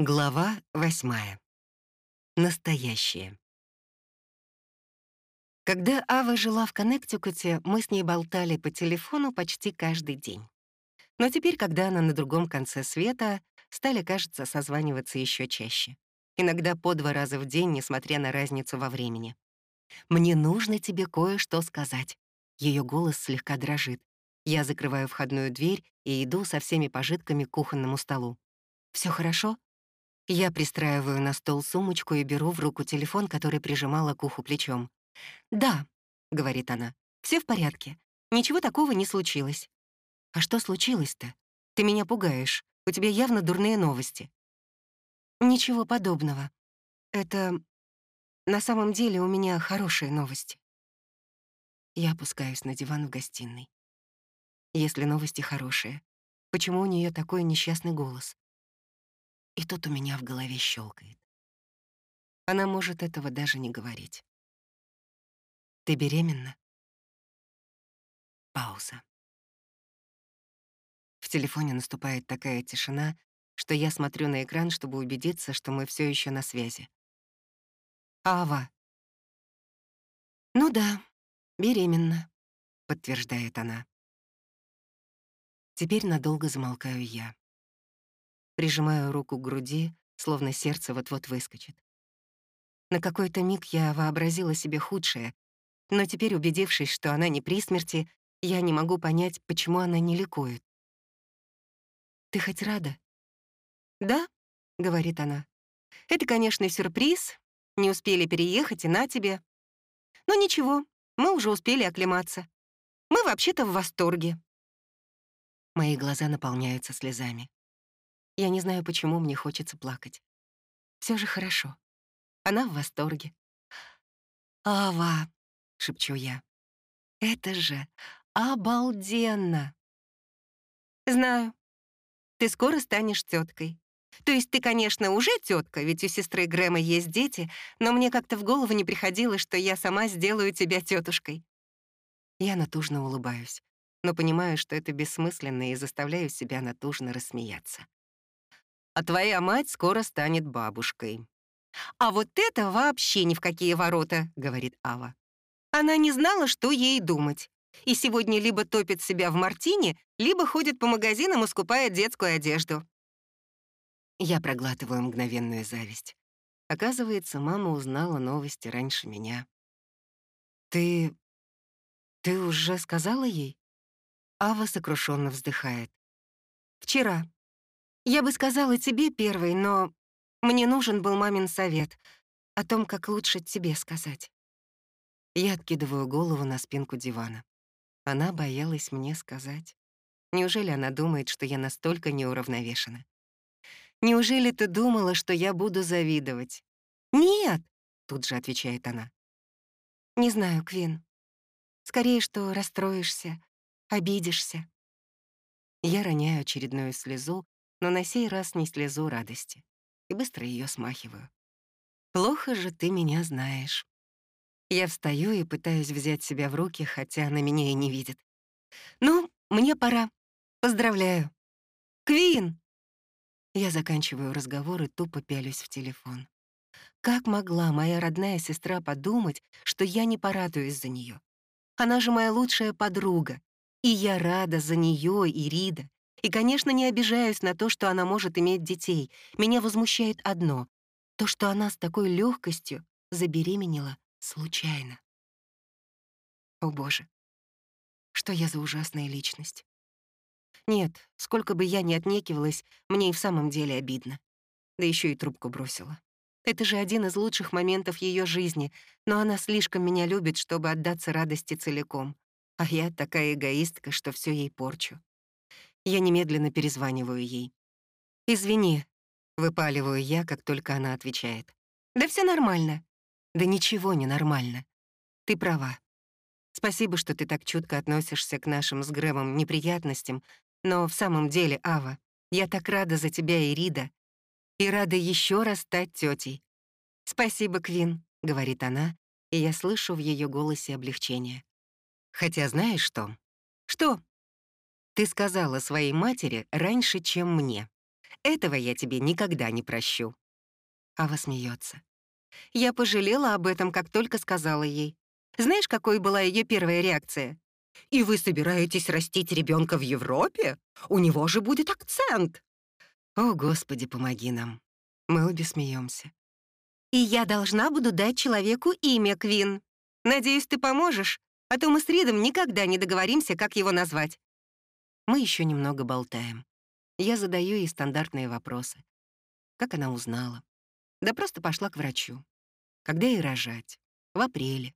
Глава восьмая. Настоящее. Когда Ава жила в Коннектикуте, мы с ней болтали по телефону почти каждый день. Но теперь, когда она на другом конце света, стали, кажется, созваниваться еще чаще. Иногда по два раза в день, несмотря на разницу во времени. «Мне нужно тебе кое-что сказать». Ее голос слегка дрожит. Я закрываю входную дверь и иду со всеми пожитками к кухонному столу. Все хорошо?» Я пристраиваю на стол сумочку и беру в руку телефон, который прижимала к уху плечом. «Да», — говорит она, — «всё в порядке. Ничего такого не случилось». «А что случилось-то? Ты меня пугаешь. У тебя явно дурные новости». «Ничего подобного. Это... На самом деле у меня хорошие новости». Я опускаюсь на диван в гостиной. Если новости хорошие, почему у нее такой несчастный голос? И тут у меня в голове щелкает. Она может этого даже не говорить. «Ты беременна?» Пауза. В телефоне наступает такая тишина, что я смотрю на экран, чтобы убедиться, что мы все еще на связи. «Ава». «Ну да, беременна», — подтверждает она. Теперь надолго замолкаю я. Прижимаю руку к груди, словно сердце вот-вот выскочит. На какой-то миг я вообразила себе худшее, но теперь, убедившись, что она не при смерти, я не могу понять, почему она не ликует. «Ты хоть рада?» «Да», — говорит она. «Это, конечно, сюрприз. Не успели переехать, и на тебе. Но ничего, мы уже успели оклематься. Мы вообще-то в восторге». Мои глаза наполняются слезами. Я не знаю, почему мне хочется плакать. Все же хорошо. Она в восторге. «Ава!» — шепчу я. «Это же обалденно!» «Знаю. Ты скоро станешь теткой. То есть ты, конечно, уже тетка, ведь у сестры Грэма есть дети, но мне как-то в голову не приходило, что я сама сделаю тебя тетушкой. Я натужно улыбаюсь, но понимаю, что это бессмысленно и заставляю себя натужно рассмеяться а твоя мать скоро станет бабушкой». «А вот это вообще ни в какие ворота», — говорит Ава. Она не знала, что ей думать. И сегодня либо топит себя в мартине, либо ходит по магазинам и скупает детскую одежду. Я проглатываю мгновенную зависть. Оказывается, мама узнала новости раньше меня. «Ты... ты уже сказала ей?» Ава сокрушенно вздыхает. «Вчера. Я бы сказала тебе первой, но мне нужен был мамин совет о том, как лучше тебе сказать. Я откидываю голову на спинку дивана. Она боялась мне сказать. Неужели она думает, что я настолько неуравновешена? Неужели ты думала, что я буду завидовать? Нет, тут же отвечает она. Не знаю, Квин. Скорее, что расстроишься, обидишься. Я роняю очередную слезу, но на сей раз не слезу радости и быстро ее смахиваю. «Плохо же ты меня знаешь». Я встаю и пытаюсь взять себя в руки, хотя она меня и не видит. «Ну, мне пора. Поздравляю». «Квин!» Я заканчиваю разговор и тупо пялюсь в телефон. Как могла моя родная сестра подумать, что я не порадуюсь за нее? Она же моя лучшая подруга, и я рада за нее и Рида, и, конечно, не обижаюсь на то, что она может иметь детей. Меня возмущает одно — то, что она с такой легкостью забеременела случайно. О, Боже, что я за ужасная личность. Нет, сколько бы я ни отнекивалась, мне и в самом деле обидно. Да еще и трубку бросила. Это же один из лучших моментов ее жизни, но она слишком меня любит, чтобы отдаться радости целиком. А я такая эгоистка, что все ей порчу. Я немедленно перезваниваю ей. «Извини», — выпаливаю я, как только она отвечает. «Да все нормально». «Да ничего не нормально. Ты права. Спасибо, что ты так чутко относишься к нашим с Грэмом неприятностям, но в самом деле, Ава, я так рада за тебя и Рида, и рада еще раз стать тетей. «Спасибо, Квин», — говорит она, и я слышу в ее голосе облегчение. «Хотя знаешь что?» «Что?» Ты сказала своей матери раньше, чем мне. Этого я тебе никогда не прощу». Ава смеется. Я пожалела об этом, как только сказала ей. Знаешь, какой была ее первая реакция? «И вы собираетесь растить ребенка в Европе? У него же будет акцент!» О, Господи, помоги нам. Мы обе смеемся. «И я должна буду дать человеку имя, Квин. Надеюсь, ты поможешь, а то мы с Ридом никогда не договоримся, как его назвать». Мы еще немного болтаем. Я задаю ей стандартные вопросы. Как она узнала? Да просто пошла к врачу. Когда ей рожать? В апреле.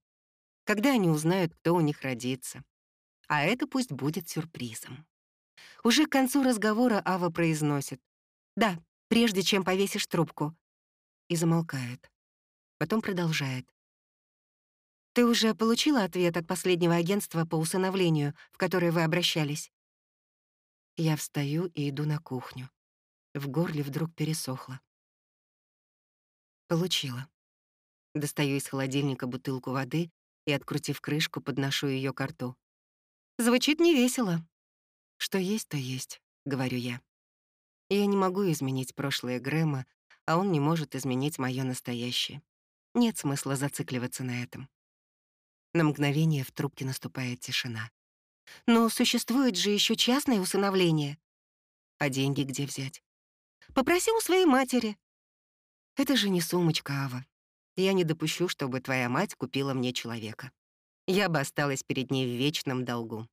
Когда они узнают, кто у них родится? А это пусть будет сюрпризом. Уже к концу разговора Ава произносит. «Да, прежде чем повесишь трубку». И замолкает. Потом продолжает. «Ты уже получила ответ от последнего агентства по усыновлению, в которое вы обращались?» Я встаю и иду на кухню. В горле вдруг пересохло. Получила. Достаю из холодильника бутылку воды и, открутив крышку, подношу ее к рту. Звучит невесело. Что есть, то есть, говорю я. Я не могу изменить прошлое Грэма, а он не может изменить мое настоящее. Нет смысла зацикливаться на этом. На мгновение в трубке наступает тишина. Но существует же еще частное усыновление. А деньги где взять? Попроси у своей матери. Это же не сумочка, Ава. Я не допущу, чтобы твоя мать купила мне человека. Я бы осталась перед ней в вечном долгу.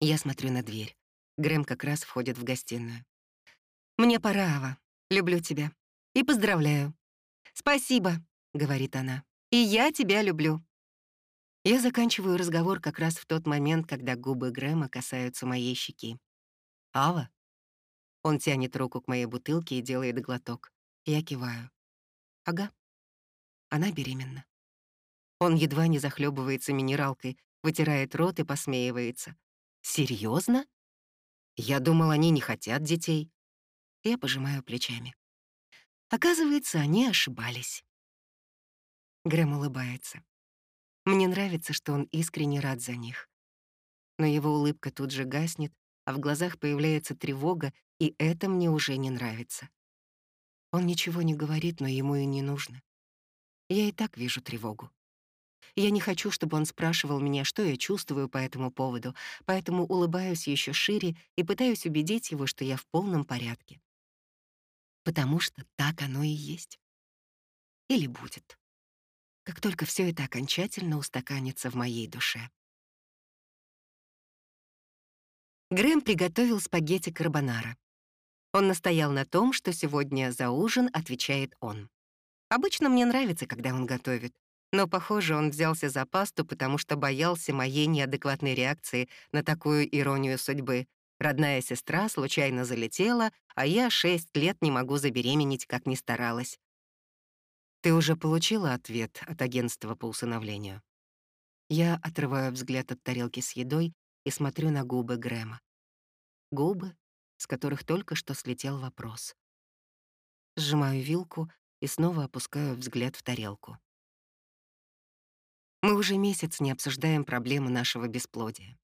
Я смотрю на дверь. Грэм как раз входит в гостиную. «Мне пора, Ава. Люблю тебя. И поздравляю». «Спасибо», — говорит она. «И я тебя люблю». Я заканчиваю разговор как раз в тот момент, когда губы Грэма касаются моей щеки. «Ава?» Он тянет руку к моей бутылке и делает глоток. Я киваю. «Ага». Она беременна. Он едва не захлебывается минералкой, вытирает рот и посмеивается. Серьезно? Я думал, они не хотят детей». Я пожимаю плечами. Оказывается, они ошибались. Грэм улыбается. Мне нравится, что он искренне рад за них. Но его улыбка тут же гаснет, а в глазах появляется тревога, и это мне уже не нравится. Он ничего не говорит, но ему и не нужно. Я и так вижу тревогу. Я не хочу, чтобы он спрашивал меня, что я чувствую по этому поводу, поэтому улыбаюсь еще шире и пытаюсь убедить его, что я в полном порядке. Потому что так оно и есть. Или будет как только все это окончательно устаканится в моей душе. Грэм приготовил спагетти карбонара. Он настоял на том, что сегодня за ужин отвечает он. Обычно мне нравится, когда он готовит, но, похоже, он взялся за пасту, потому что боялся моей неадекватной реакции на такую иронию судьбы. Родная сестра случайно залетела, а я шесть лет не могу забеременеть, как ни старалась. Ты уже получила ответ от агентства по усыновлению? Я отрываю взгляд от тарелки с едой и смотрю на губы Грэма. Губы, с которых только что слетел вопрос. Сжимаю вилку и снова опускаю взгляд в тарелку. Мы уже месяц не обсуждаем проблему нашего бесплодия.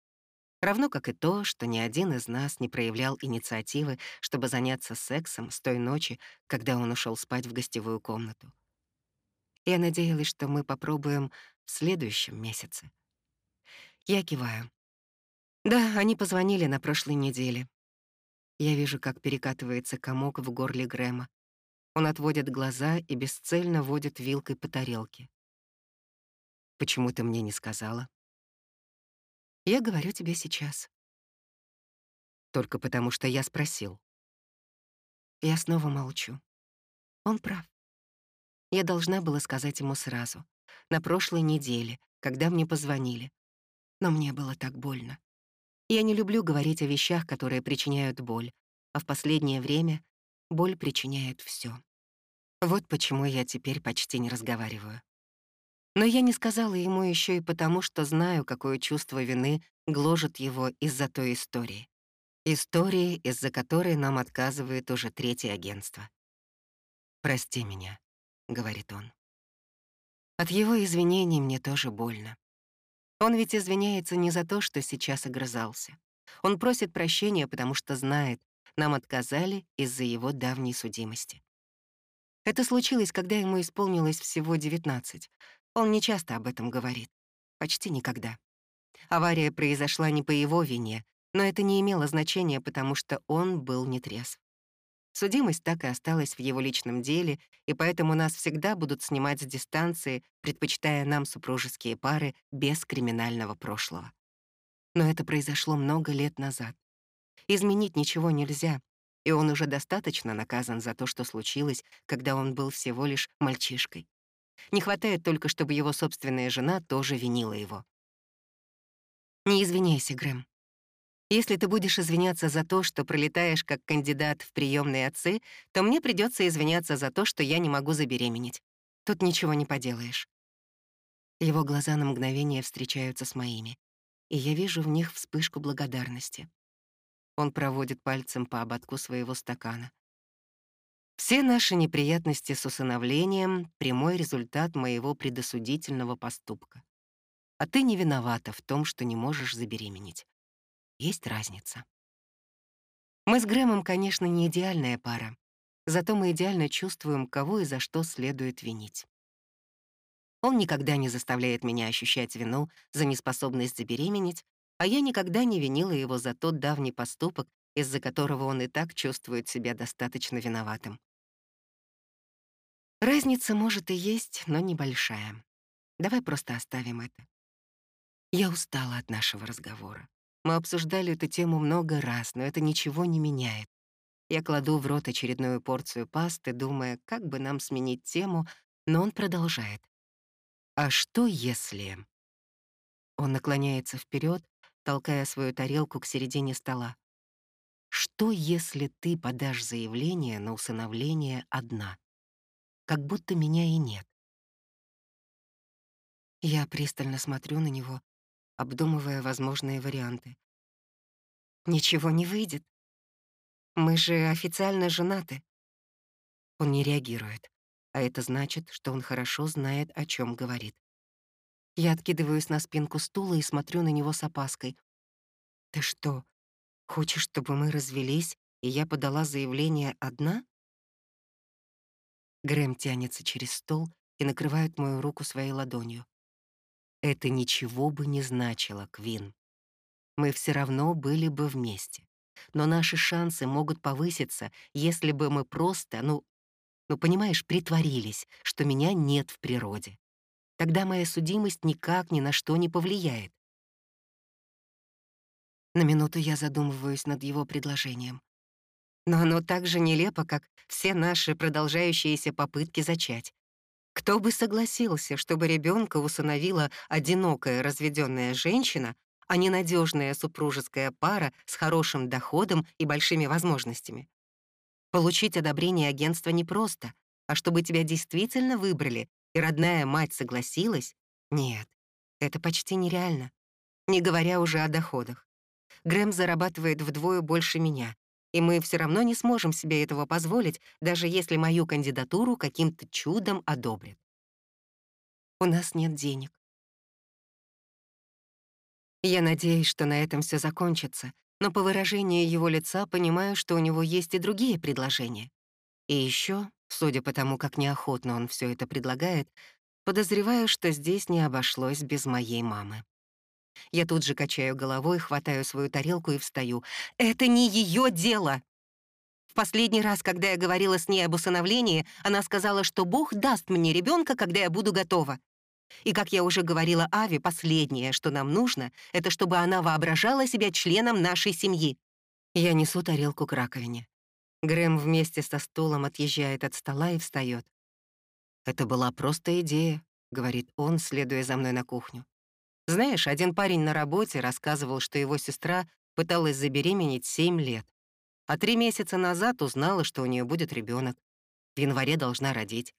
Равно как и то, что ни один из нас не проявлял инициативы, чтобы заняться сексом с той ночи, когда он ушел спать в гостевую комнату. Я надеялась, что мы попробуем в следующем месяце. Я киваю. Да, они позвонили на прошлой неделе. Я вижу, как перекатывается комок в горле Грэма. Он отводит глаза и бесцельно водит вилкой по тарелке. «Почему ты мне не сказала?» «Я говорю тебе сейчас». «Только потому, что я спросил». Я снова молчу. Он прав. Я должна была сказать ему сразу, на прошлой неделе, когда мне позвонили. Но мне было так больно. Я не люблю говорить о вещах, которые причиняют боль, а в последнее время боль причиняет все. Вот почему я теперь почти не разговариваю. Но я не сказала ему еще и потому, что знаю, какое чувство вины гложет его из-за той истории. Истории, из-за которой нам отказывает уже третье агентство. Прости меня. — говорит он. От его извинений мне тоже больно. Он ведь извиняется не за то, что сейчас огрызался. Он просит прощения, потому что знает, нам отказали из-за его давней судимости. Это случилось, когда ему исполнилось всего 19. Он не часто об этом говорит. Почти никогда. Авария произошла не по его вине, но это не имело значения, потому что он был нетрезв. Судимость так и осталась в его личном деле, и поэтому нас всегда будут снимать с дистанции, предпочитая нам супружеские пары без криминального прошлого. Но это произошло много лет назад. Изменить ничего нельзя, и он уже достаточно наказан за то, что случилось, когда он был всего лишь мальчишкой. Не хватает только, чтобы его собственная жена тоже винила его. Не извиняйся, Грэм. Если ты будешь извиняться за то, что пролетаешь как кандидат в приемные отцы, то мне придется извиняться за то, что я не могу забеременеть. Тут ничего не поделаешь. Его глаза на мгновение встречаются с моими, и я вижу в них вспышку благодарности. Он проводит пальцем по ободку своего стакана. Все наши неприятности с усыновлением — прямой результат моего предосудительного поступка. А ты не виновата в том, что не можешь забеременеть. Есть разница. Мы с Грэмом, конечно, не идеальная пара, зато мы идеально чувствуем, кого и за что следует винить. Он никогда не заставляет меня ощущать вину за неспособность забеременеть, а я никогда не винила его за тот давний поступок, из-за которого он и так чувствует себя достаточно виноватым. Разница может и есть, но небольшая. Давай просто оставим это. Я устала от нашего разговора. Мы обсуждали эту тему много раз, но это ничего не меняет. Я кладу в рот очередную порцию пасты, думая, как бы нам сменить тему, но он продолжает. «А что если...» Он наклоняется вперед, толкая свою тарелку к середине стола. «Что, если ты подашь заявление на усыновление одна? Как будто меня и нет». Я пристально смотрю на него, обдумывая возможные варианты. «Ничего не выйдет. Мы же официально женаты». Он не реагирует, а это значит, что он хорошо знает, о чем говорит. Я откидываюсь на спинку стула и смотрю на него с опаской. «Ты что, хочешь, чтобы мы развелись, и я подала заявление одна?» Грэм тянется через стол и накрывает мою руку своей ладонью. Это ничего бы не значило, Квин. Мы все равно были бы вместе. Но наши шансы могут повыситься, если бы мы просто, ну, ну, понимаешь, притворились, что меня нет в природе. Тогда моя судимость никак ни на что не повлияет. На минуту я задумываюсь над его предложением. Но оно так же нелепо, как все наши продолжающиеся попытки зачать. Кто бы согласился, чтобы ребенка усыновила одинокая разведенная женщина, а не надежная супружеская пара с хорошим доходом и большими возможностями? Получить одобрение агентства непросто, а чтобы тебя действительно выбрали и родная мать согласилась, нет, это почти нереально, не говоря уже о доходах. Грэм зарабатывает вдвое больше меня, и мы все равно не сможем себе этого позволить, даже если мою кандидатуру каким-то чудом одобрят. У нас нет денег. Я надеюсь, что на этом все закончится, но по выражению его лица понимаю, что у него есть и другие предложения. И еще, судя по тому, как неохотно он все это предлагает, подозреваю, что здесь не обошлось без моей мамы. Я тут же качаю головой, хватаю свою тарелку и встаю. «Это не ее дело!» В последний раз, когда я говорила с ней об усыновлении, она сказала, что Бог даст мне ребенка, когда я буду готова. И, как я уже говорила Ави, последнее, что нам нужно, это чтобы она воображала себя членом нашей семьи. Я несу тарелку к раковине. Грэм вместе со стулом отъезжает от стола и встает. «Это была просто идея», — говорит он, следуя за мной на кухню. Знаешь, один парень на работе рассказывал, что его сестра пыталась забеременеть 7 лет, а три месяца назад узнала, что у нее будет ребенок. В январе должна родить.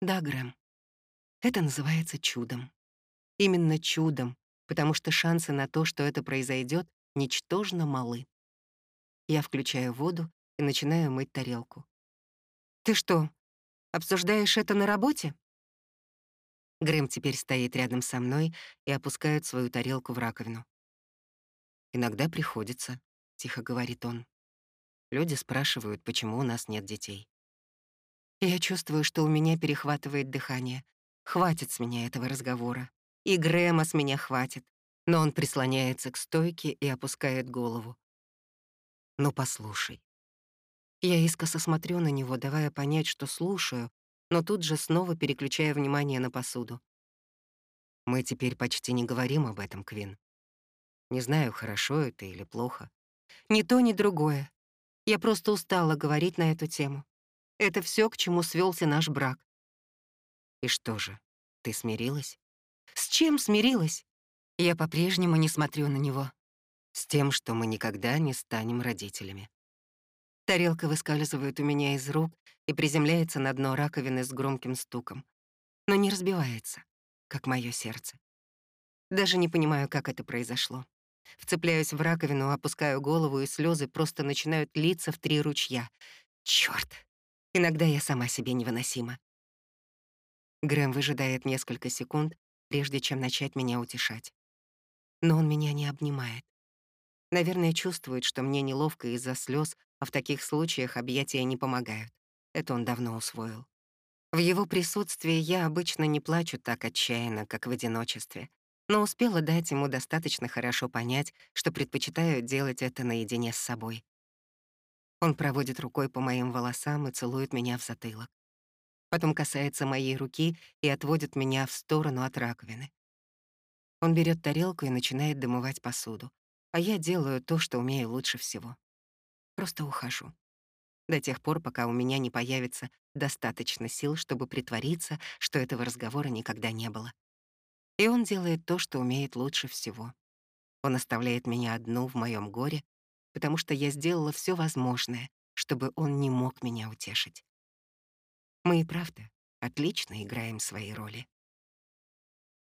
Да, Грэм, это называется чудом. Именно чудом, потому что шансы на то, что это произойдет, ничтожно малы. Я включаю воду и начинаю мыть тарелку. «Ты что, обсуждаешь это на работе?» Грэм теперь стоит рядом со мной и опускает свою тарелку в раковину. «Иногда приходится», — тихо говорит он. Люди спрашивают, почему у нас нет детей. Я чувствую, что у меня перехватывает дыхание. Хватит с меня этого разговора. И Грэма с меня хватит. Но он прислоняется к стойке и опускает голову. «Ну, послушай». Я искоса смотрю на него, давая понять, что слушаю, но тут же снова переключаю внимание на посуду. Мы теперь почти не говорим об этом, Квин. Не знаю, хорошо это или плохо. Ни то, ни другое. Я просто устала говорить на эту тему. Это все, к чему свелся наш брак. И что же, ты смирилась? С чем смирилась? Я по-прежнему не смотрю на него. С тем, что мы никогда не станем родителями. Тарелка выскальзывает у меня из рук и приземляется на дно раковины с громким стуком. Но не разбивается, как мое сердце. Даже не понимаю, как это произошло. Вцепляюсь в раковину, опускаю голову, и слезы просто начинают литься в три ручья. Чёрт! Иногда я сама себе невыносима. Грэм выжидает несколько секунд, прежде чем начать меня утешать. Но он меня не обнимает. Наверное, чувствует, что мне неловко из-за слез, а в таких случаях объятия не помогают. Это он давно усвоил. В его присутствии я обычно не плачу так отчаянно, как в одиночестве, но успела дать ему достаточно хорошо понять, что предпочитаю делать это наедине с собой. Он проводит рукой по моим волосам и целует меня в затылок. Потом касается моей руки и отводит меня в сторону от раковины. Он берет тарелку и начинает домывать посуду, а я делаю то, что умею лучше всего. Просто ухожу. До тех пор, пока у меня не появится достаточно сил, чтобы притвориться, что этого разговора никогда не было. И он делает то, что умеет лучше всего. Он оставляет меня одну в моем горе, потому что я сделала все возможное, чтобы он не мог меня утешить. Мы и правда отлично играем свои роли.